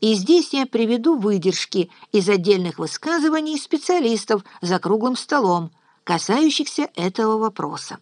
и здесь я приведу выдержки из отдельных высказываний специалистов за круглым столом, касающихся этого вопроса.